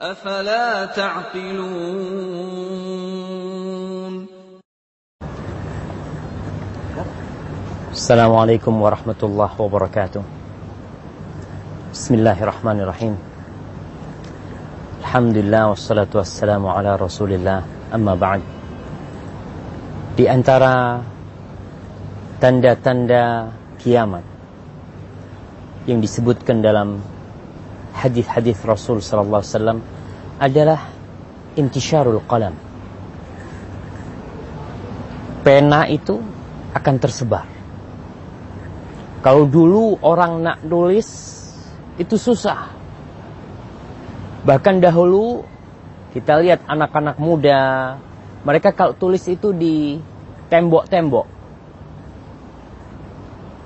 أفلا تعقلون السلام عليكم ورحمة الله وبركاته بسم الله الرحمن الرحيم الحمد لله والصلاة والسلام على رسول الله أما بعد Di antara tanda-tanda kiamat yang disebutkan dalam hadis-hadis Rasul sallallahu alaihi adalah intisyarul qalam. Pena itu akan tersebar. Kalau dulu orang nak nulis itu susah. Bahkan dahulu kita lihat anak-anak muda mereka kalau tulis itu di tembok-tembok.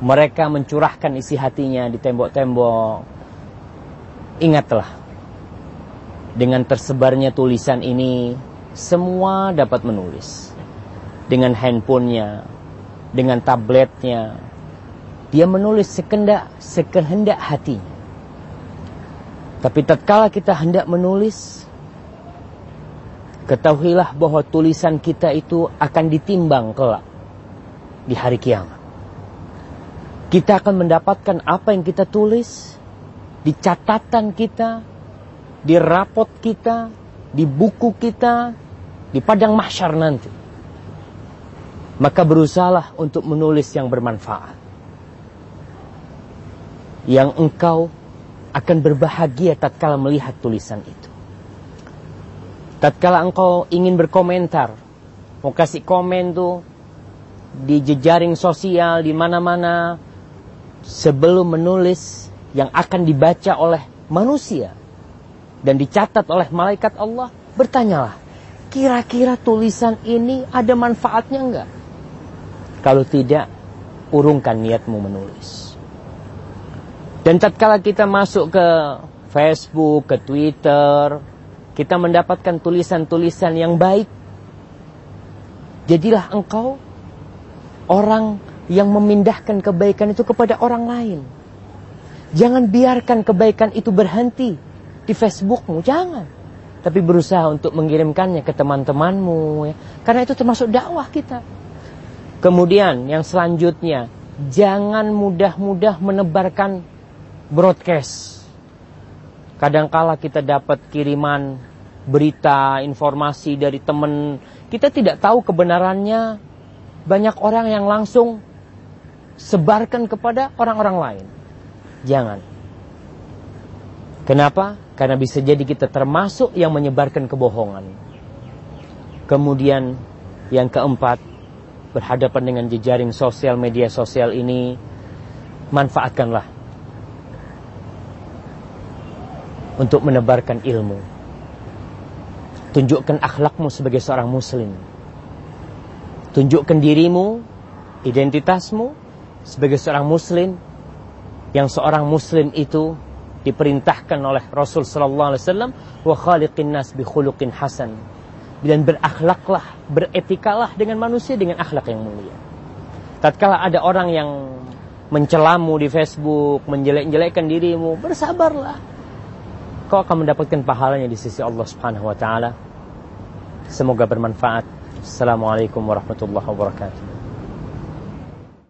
Mereka mencurahkan isi hatinya di tembok-tembok. Ingatlah, dengan tersebarnya tulisan ini, semua dapat menulis. Dengan handphonenya, dengan tabletnya, dia menulis sekendak, sekehendak hatinya. Tapi tatkala kita hendak menulis, Ketahuilah bahwa tulisan kita itu akan ditimbang kelak di hari kiamat. Kita akan mendapatkan apa yang kita tulis di catatan kita, di rapot kita, di buku kita, di padang mahsyar nanti. Maka berusahalah untuk menulis yang bermanfaat. Yang engkau akan berbahagia tatkala melihat tulisan itu. Tatkala engkau ingin berkomentar, mau kasih komen tuh di jejaring sosial di mana-mana sebelum menulis yang akan dibaca oleh manusia dan dicatat oleh malaikat Allah, bertanyalah, kira-kira tulisan ini ada manfaatnya enggak? Kalau tidak, urungkan niatmu menulis. Dan tatkala kita masuk ke Facebook, ke Twitter, kita mendapatkan tulisan-tulisan yang baik. Jadilah engkau orang yang memindahkan kebaikan itu kepada orang lain. Jangan biarkan kebaikan itu berhenti di Facebookmu, jangan. Tapi berusaha untuk mengirimkannya ke teman-temanmu, ya. karena itu termasuk dakwah kita. Kemudian yang selanjutnya, jangan mudah-mudah menebarkan broadcast Kadangkala kita dapat kiriman berita, informasi dari teman, kita tidak tahu kebenarannya. Banyak orang yang langsung sebarkan kepada orang-orang lain. Jangan. Kenapa? Karena bisa jadi kita termasuk yang menyebarkan kebohongan. Kemudian yang keempat, berhadapan dengan jejaring sosial media sosial ini, manfaatkanlah untuk menebarkan ilmu. Tunjukkan akhlakmu sebagai seorang muslim. Tunjukkan dirimu, identitasmu sebagai seorang muslim yang seorang muslim itu diperintahkan oleh Rasul sallallahu alaihi wasallam wa khaliqin nas bi khuluqin hasan. Dan berakhlaklah, beretikalah dengan manusia dengan akhlak yang mulia. Tatkala ada orang yang mencelamu di Facebook, menjelek-jelekkan dirimu, bersabarlah kau akan mendapatkan pahalanya di sisi Allah Subhanahu wa taala. Semoga bermanfaat. Assalamualaikum warahmatullahi wabarakatuh.